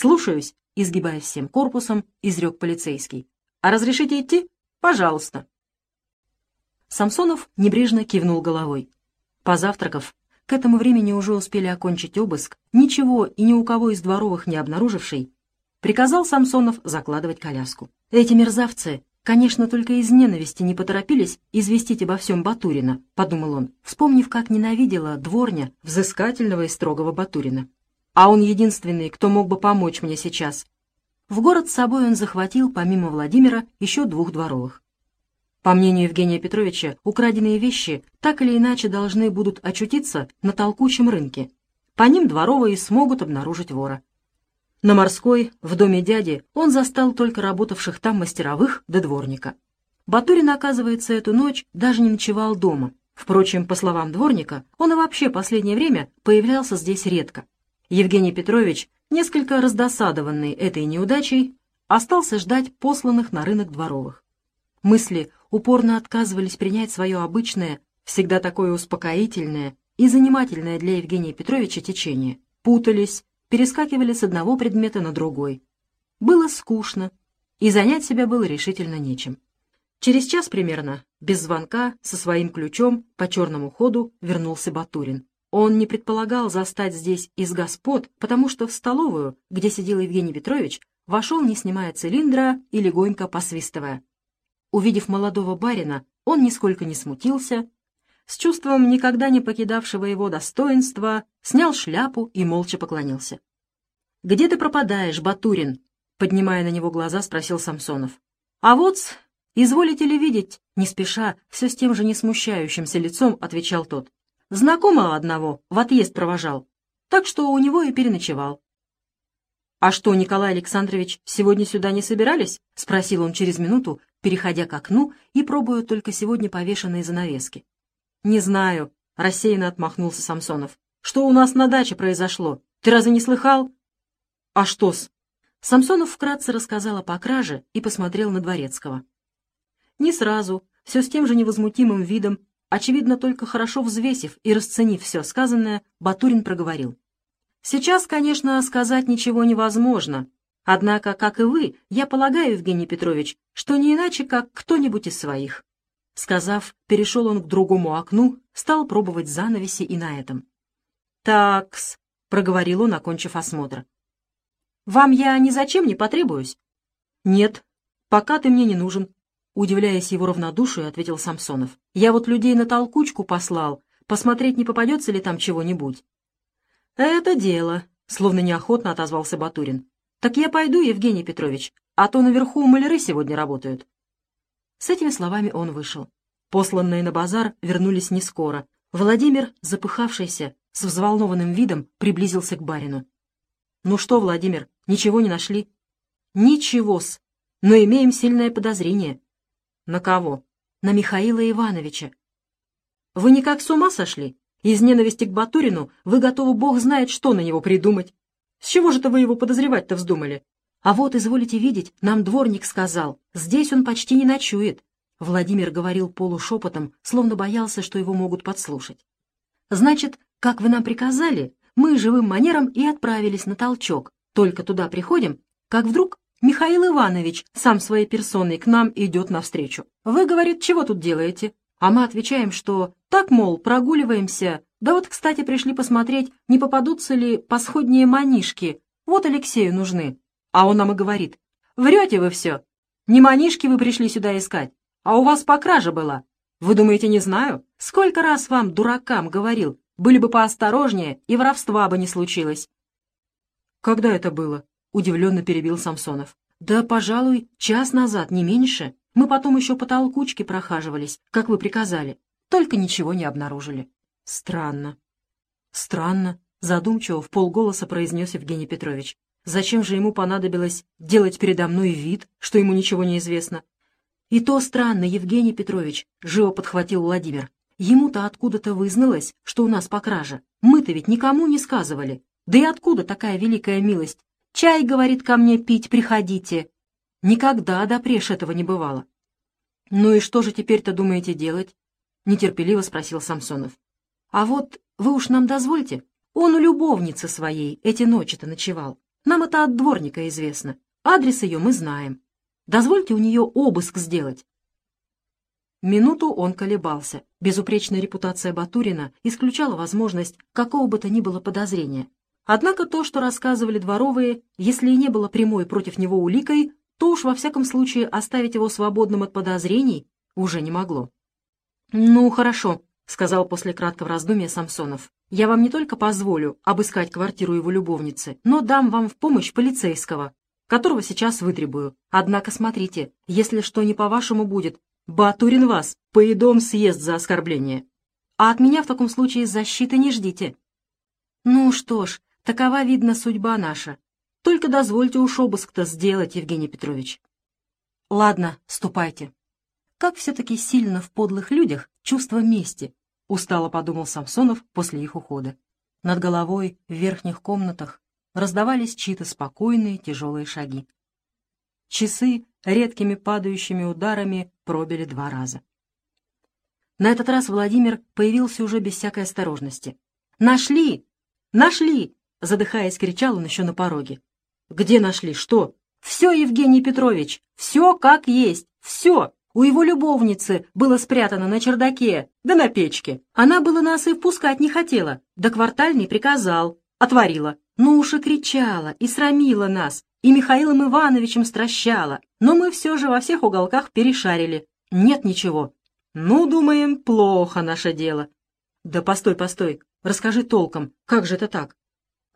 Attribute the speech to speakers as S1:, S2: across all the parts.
S1: «Слушаюсь», — изгибаясь всем корпусом, изрек полицейский. «А разрешите идти? Пожалуйста». Самсонов небрежно кивнул головой. Позавтракав, к этому времени уже успели окончить обыск, ничего и ни у кого из дворовых не обнаруживший, приказал Самсонов закладывать коляску. Эти мерзавцы, конечно, только из ненависти не поторопились известить обо всем Батурина, подумал он, вспомнив, как ненавидела дворня взыскательного и строгого Батурина. А он единственный, кто мог бы помочь мне сейчас. В город с собой он захватил, помимо Владимира, еще двух дворовых. По мнению Евгения Петровича, украденные вещи так или иначе должны будут очутиться на толкучем рынке. По ним дворовые смогут обнаружить вора. На морской, в доме дяди, он застал только работавших там мастеровых до дворника. Батурин, оказывается, эту ночь даже не ночевал дома. Впрочем, по словам дворника, он и вообще последнее время появлялся здесь редко. Евгений Петрович, несколько раздосадованный этой неудачей, остался ждать посланных на рынок дворовых. Мысли упорно отказывались принять свое обычное, всегда такое успокоительное и занимательное для Евгения Петровича течение. Путались, перескакивали с одного предмета на другой. Было скучно, и занять себя было решительно нечем. Через час примерно, без звонка, со своим ключом, по черному ходу вернулся Батурин. Он не предполагал застать здесь из господ, потому что в столовую, где сидел Евгений Петрович, вошел, не снимая цилиндра и легонько посвистывая. Увидев молодого барина, он нисколько не смутился, с чувством никогда не покидавшего его достоинства, снял шляпу и молча поклонился. «Где ты пропадаешь, Батурин?» Поднимая на него глаза, спросил Самсонов. «А вот, изволите ли видеть?» Не спеша, все с тем же несмущающимся лицом отвечал тот. «Знакомого одного в отъезд провожал, так что у него и переночевал». «А что, Николай Александрович, сегодня сюда не собирались?» — спросил он через минуту, переходя к окну и пробуя только сегодня повешенные занавески. «Не знаю», — рассеянно отмахнулся Самсонов. «Что у нас на даче произошло? Ты разве не слыхал?» «А что-с?» Самсонов вкратце рассказал о покраже и посмотрел на Дворецкого. Не сразу, все с тем же невозмутимым видом, очевидно, только хорошо взвесив и расценив все сказанное, Батурин проговорил. «Сейчас, конечно, сказать ничего невозможно, однако, как и вы, я полагаю, Евгений Петрович, что не иначе, как кто-нибудь из своих». Сказав, перешел он к другому окну, стал пробовать занавеси и на этом. «Такс», — проговорил он, окончив осмотр. Вам я ни зачем не потребуюсь?» «Нет, пока ты мне не нужен», — удивляясь его равнодушию, ответил Самсонов. «Я вот людей на толкучку послал, посмотреть, не попадется ли там чего-нибудь». «Это дело», — словно неохотно отозвался Батурин. «Так я пойду, Евгений Петрович, а то наверху маляры сегодня работают». С этими словами он вышел. Посланные на базар вернулись не скоро. Владимир, запыхавшийся, с взволнованным видом, приблизился к барину. «Ну что, Владимир, ничего не нашли?» «Ничего-с, но имеем сильное подозрение». «На кого?» «На Михаила Ивановича». «Вы никак с ума сошли? Из ненависти к Батурину вы готовы бог знает что на него придумать. С чего же-то вы его подозревать-то вздумали?» «А вот, изволите видеть, нам дворник сказал, здесь он почти не ночует». Владимир говорил полушепотом, словно боялся, что его могут подслушать. «Значит, как вы нам приказали, мы живым манером и отправились на толчок. Только туда приходим, как вдруг Михаил Иванович сам своей персоной к нам идет навстречу. Вы, говорит, чего тут делаете? А мы отвечаем, что так, мол, прогуливаемся. Да вот, кстати, пришли посмотреть, не попадутся ли посходние манишки. Вот Алексею нужны. А он нам и говорит, врете вы все. Не манишки вы пришли сюда искать, а у вас по краже была. Вы думаете, не знаю? Сколько раз вам, дуракам, говорил, были бы поосторожнее, и воровства бы не случилось. «Когда это было?» — удивленно перебил Самсонов. «Да, пожалуй, час назад, не меньше. Мы потом еще по толкучке прохаживались, как вы приказали. Только ничего не обнаружили». «Странно». «Странно», — задумчиво в полголоса произнес Евгений Петрович. «Зачем же ему понадобилось делать передо мной вид, что ему ничего не известно?» «И то странно, Евгений Петрович», — живо подхватил Владимир. Ему-то откуда-то вызналось, что у нас по краже. Мы-то ведь никому не сказывали. Да и откуда такая великая милость? Чай, говорит, ко мне пить приходите. Никогда допреж этого не бывало. Ну и что же теперь-то думаете делать? Нетерпеливо спросил Самсонов. А вот вы уж нам дозвольте. Он у любовницы своей эти ночи-то ночевал. Нам это от дворника известно. Адрес ее мы знаем. Дозвольте у нее обыск сделать». Минуту он колебался. Безупречная репутация Батурина исключала возможность какого бы то ни было подозрения. Однако то, что рассказывали дворовые, если и не было прямой против него уликой, то уж во всяком случае оставить его свободным от подозрений уже не могло. «Ну, хорошо», — сказал после краткого раздумья Самсонов. «Я вам не только позволю обыскать квартиру его любовницы, но дам вам в помощь полицейского, которого сейчас вытребую. Однако смотрите, если что не по-вашему будет, Батурин вас поедом съест за оскорбление. А от меня в таком случае защиты не ждите. Ну что ж, такова, видно, судьба наша. Только дозвольте уж обыск-то сделать, Евгений Петрович. Ладно, ступайте. Как все-таки сильно в подлых людях чувство мести, устало подумал Самсонов после их ухода. Над головой, в верхних комнатах, раздавались чьи-то спокойные тяжелые шаги. Часы редкими падающими ударами пробили два раза. На этот раз Владимир появился уже без всякой осторожности. «Нашли! Нашли!» — задыхаясь, кричал он еще на пороге. «Где нашли? Что?» «Все, Евгений Петрович! Все как есть! Все! У его любовницы было спрятано на чердаке, да на печке. Она было нас и впускать не хотела, да квартальный приказал. Отворила. Ну уж и кричала, и срамила нас, и Михаилом Ивановичем стращала, но мы все же во всех уголках перешарили. Нет ничего. Ну, думаем, плохо наше дело. Да постой, постой, расскажи толком, как же это так?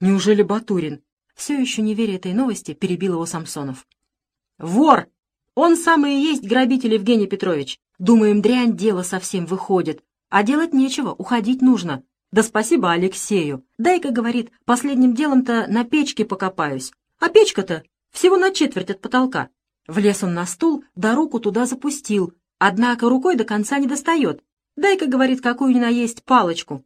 S1: Неужели Батурин? Все еще не веря этой новости, перебил его Самсонов. Вор! Он самый и есть грабитель Евгений Петрович. Думаем, дрянь дело совсем выходит. А делать нечего, уходить нужно. Да спасибо Алексею. Дай-ка, говорит, последним делом-то на печке покопаюсь. А печка-то всего на четверть от потолка. Влез он на стул, да руку туда запустил, однако рукой до конца не достает. Дай-ка, говорит, какую ни наесть палочку.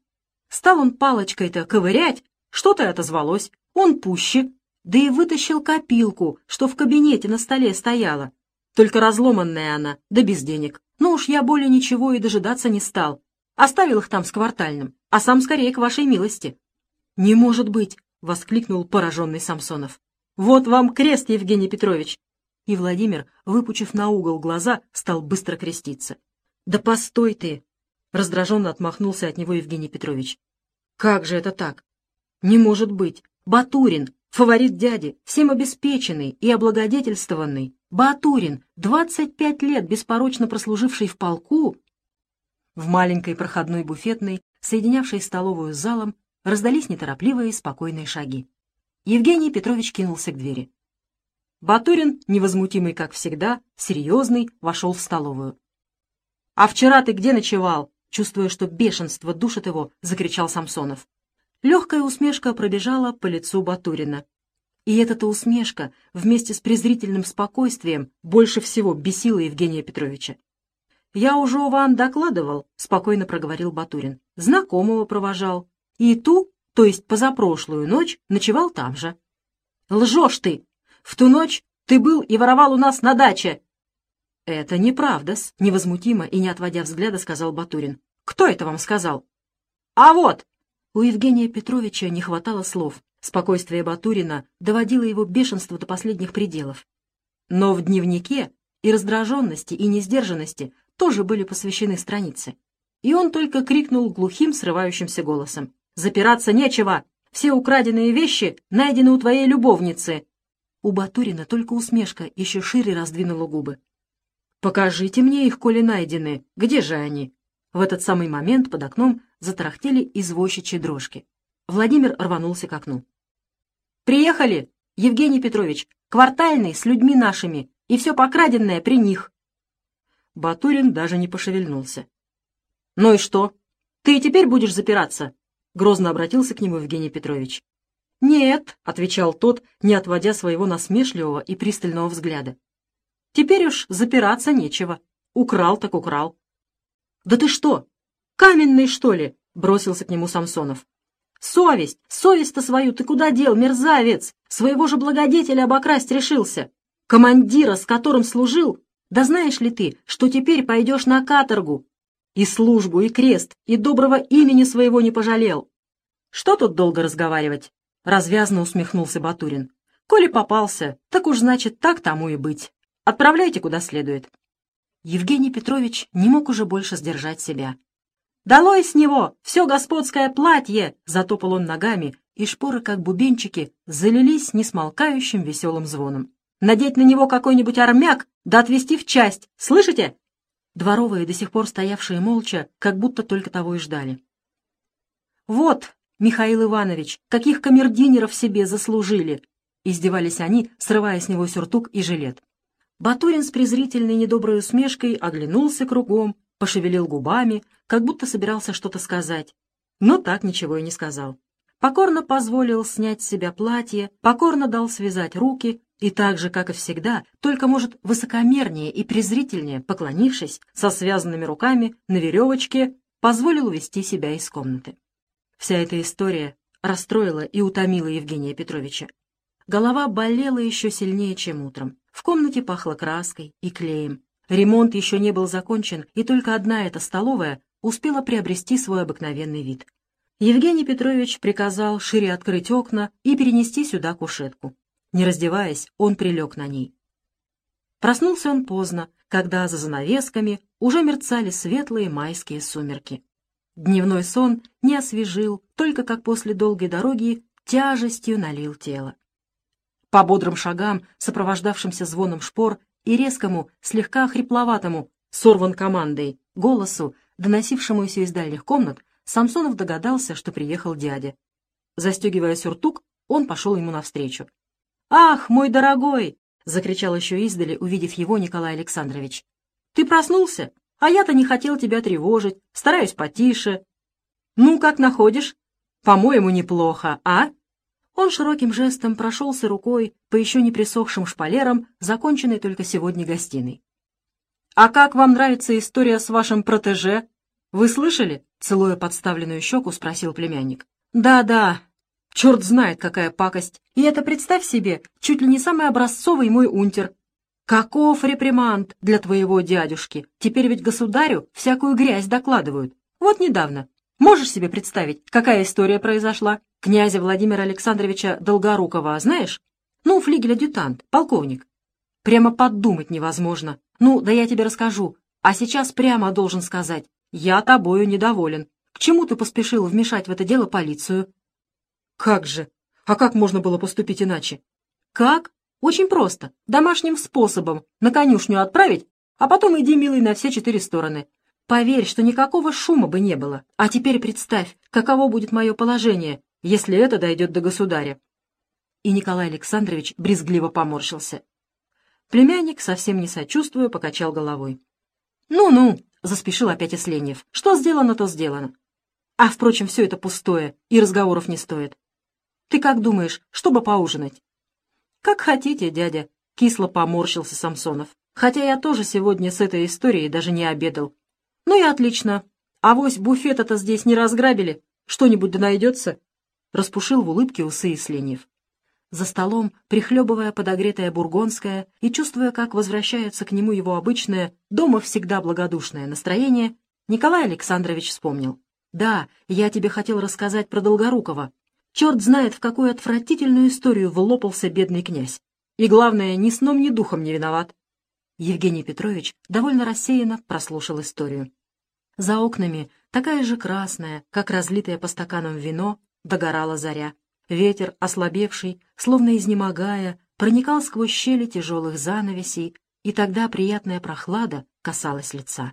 S1: Стал он палочкой-то ковырять, что-то отозвалось, он пуще, да и вытащил копилку, что в кабинете на столе стояла. Только разломанная она, да без денег. Ну уж я более ничего и дожидаться не стал. Оставил их там с квартальным, а сам скорее к вашей милости. — Не может быть! — воскликнул пораженный Самсонов. «Вот вам крест, Евгений Петрович!» И Владимир, выпучив на угол глаза, стал быстро креститься. «Да постой ты!» — раздраженно отмахнулся от него Евгений Петрович. «Как же это так? Не может быть! Батурин, фаворит дяди, всем обеспеченный и облагодетельствованный, Батурин, двадцать пять лет беспорочно прослуживший в полку...» В маленькой проходной буфетной, соединявшей столовую с залом, раздались неторопливые спокойные шаги. Евгений Петрович кинулся к двери. Батурин, невозмутимый, как всегда, серьезный, вошел в столовую. «А вчера ты где ночевал?» Чувствуя, что бешенство душит его, закричал Самсонов. Легкая усмешка пробежала по лицу Батурина. И эта усмешка, вместе с презрительным спокойствием, больше всего бесила Евгения Петровича. «Я уже вам докладывал», — спокойно проговорил Батурин. «Знакомого провожал. И ту то есть позапрошлую ночь, ночевал там же. «Лжешь ты! В ту ночь ты был и воровал у нас на даче!» «Это неправда-с», — невозмутимо и не отводя взгляда сказал Батурин. «Кто это вам сказал?» «А вот!» У Евгения Петровича не хватало слов. Спокойствие Батурина доводило его бешенство до последних пределов. Но в дневнике и раздраженности, и несдержанности тоже были посвящены страницы. И он только крикнул глухим, срывающимся голосом. Запираться нечего. Все украденные вещи найдены у твоей любовницы. У Батурина только усмешка еще шире раздвинула губы. «Покажите мне их, коли найдены. Где же они?» В этот самый момент под окном затарахтели извозчичьи дрожки. Владимир рванулся к окну. «Приехали, Евгений Петрович, квартальный с людьми нашими, и все покраденное при них». Батурин даже не пошевельнулся. «Ну и что? Ты и теперь будешь запираться?» — грозно обратился к нему Евгений Петрович. «Нет», — отвечал тот, не отводя своего насмешливого и пристального взгляда. «Теперь уж запираться нечего. Украл так украл». «Да ты что, каменный, что ли?» — бросился к нему Самсонов. «Совесть! Совесть-то свою ты куда дел, мерзавец? Своего же благодетеля обокрасть решился. Командира, с которым служил? Да знаешь ли ты, что теперь пойдешь на каторгу? И службу, и крест, и доброго имени своего не пожалел. Что тут долго разговаривать? Развязно усмехнулся Батурин. Коли попался, так уж значит так тому и быть. Отправляйте куда следует. Евгений Петрович не мог уже больше сдержать себя. «Долой с него! Все господское платье!» — затопал он ногами, и шпоры, как бубенчики, залились несмолкающим веселым звоном. «Надеть на него какой-нибудь армяк, да отвезти в часть! Слышите?» Дворовые, до сих пор стоявшие молча, как будто только того и ждали. «Вот, Михаил Иванович, каких камердинеров себе заслужили!» Издевались они, срывая с него сюртук и жилет. Батурин с презрительной недоброй усмешкой оглянулся кругом, пошевелил губами, как будто собирался что-то сказать, но так ничего и не сказал. Покорно позволил снять с себя платье, покорно дал связать руки и так же, как и всегда, только, может, высокомернее и презрительнее, поклонившись, со связанными руками на веревочке, позволил увести себя из комнаты. Вся эта история расстроила и утомила Евгения Петровича. Голова болела еще сильнее, чем утром. В комнате пахло краской и клеем. Ремонт еще не был закончен, и только одна эта столовая успела приобрести свой обыкновенный вид. Евгений Петрович приказал шире открыть окна и перенести сюда кушетку. Не раздеваясь, он прилег на ней. Проснулся он поздно, когда за занавесками уже мерцали светлые майские сумерки. Дневной сон не освежил, только как после долгой дороги тяжестью налил тело. По бодрым шагам, сопровождавшимся звоном шпор, и резкому, слегка хрипловатому, сорван командой, голосу, доносившемуся из дальних комнат, Самсонов догадался, что приехал дядя. Застегивая сюртук, он пошел ему навстречу. «Ах, мой дорогой!» — закричал еще издали, увидев его Николай Александрович. «Ты проснулся? А я-то не хотел тебя тревожить, стараюсь потише. Ну, как находишь? По-моему, неплохо, а?» Он широким жестом прошелся рукой по еще не присохшим шпалерам, законченной только сегодня гостиной. «А как вам нравится история с вашим протеже? Вы слышали?» — целуя подставленную щеку, спросил племянник. «Да-да, черт знает, какая пакость. И это, представь себе, чуть ли не самый образцовый мой унтер. Каков реприманд для твоего дядюшки? Теперь ведь государю всякую грязь докладывают. Вот недавно. Можешь себе представить, какая история произошла? Князя Владимира Александровича Долгорукова знаешь? Ну, флигель-адъютант, полковник. Прямо подумать невозможно. Ну, да я тебе расскажу. А сейчас прямо должен сказать. Я тобою недоволен. К чему ты поспешил вмешать в это дело полицию? Как же? А как можно было поступить иначе? Как? Очень просто. Домашним способом. На конюшню отправить, а потом иди, милый, на все четыре стороны. Поверь, что никакого шума бы не было. А теперь представь, каково будет мое положение, если это дойдет до государя. И Николай Александрович брезгливо поморщился. Племянник, совсем не сочувствуя, покачал головой. «Ну-ну», — заспешил опять Исленьев, — «что сделано, то сделано. А, впрочем, все это пустое, и разговоров не стоит. Ты как думаешь, чтобы поужинать?» «Как хотите, дядя», — кисло поморщился Самсонов. «Хотя я тоже сегодня с этой историей даже не обедал». «Ну и отлично. Авось буфета-то здесь не разграбили. Что-нибудь да найдется?» Распушил в улыбке усы Исленьев. За столом, прихлебывая подогретое бургонское и чувствуя, как возвращается к нему его обычное, дома всегда благодушное настроение, Николай Александрович вспомнил. «Да, я тебе хотел рассказать про Долгорукова. Черт знает, в какую отвратительную историю влопался бедный князь. И главное, ни сном, ни духом не виноват». Евгений Петрович довольно рассеянно прослушал историю. За окнами такая же красная, как разлитое по стаканам вино, догорала заря. Ветер, ослабевший, словно изнемогая, проникал сквозь щели тяжелых занавесей, и тогда приятная прохлада касалась лица.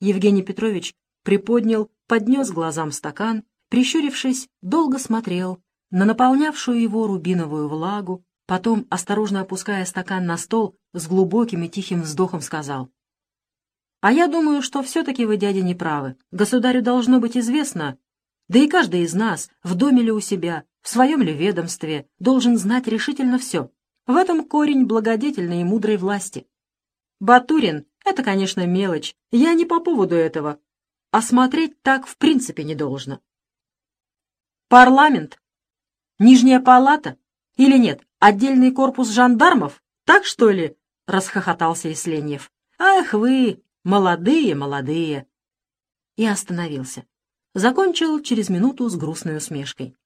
S1: Евгений Петрович приподнял, поднес глазам стакан, прищурившись, долго смотрел на наполнявшую его рубиновую влагу, потом, осторожно опуская стакан на стол, с глубоким и тихим вздохом сказал. «А я думаю, что все-таки вы, дядя, не правы. Государю должно быть известно, да и каждый из нас, в доме ли у себя, в своем ли ведомстве, должен знать решительно все. В этом корень благодетельной и мудрой власти. Батурин — это, конечно, мелочь, я не по поводу этого, а смотреть так в принципе не должно. Парламент? Нижняя палата? Или нет, отдельный корпус жандармов? Так, что ли? — расхохотался Исленьев. «Ах вы, молодые, молодые!» И остановился. Закончил через минуту с грустной усмешкой.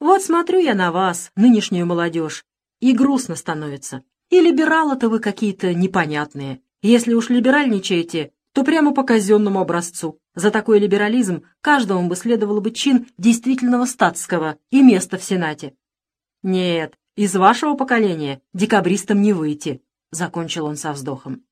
S1: «Вот смотрю я на вас, нынешнюю молодежь. и грустно становится. И либералы-то вы какие-то непонятные. Если уж либеральничаете, то прямо по казенному образцу. За такой либерализм каждому бы следовало бы чин действительного статского и место в Сенате. Нет, из вашего поколения декабристам не выйти, — закончил он со вздохом.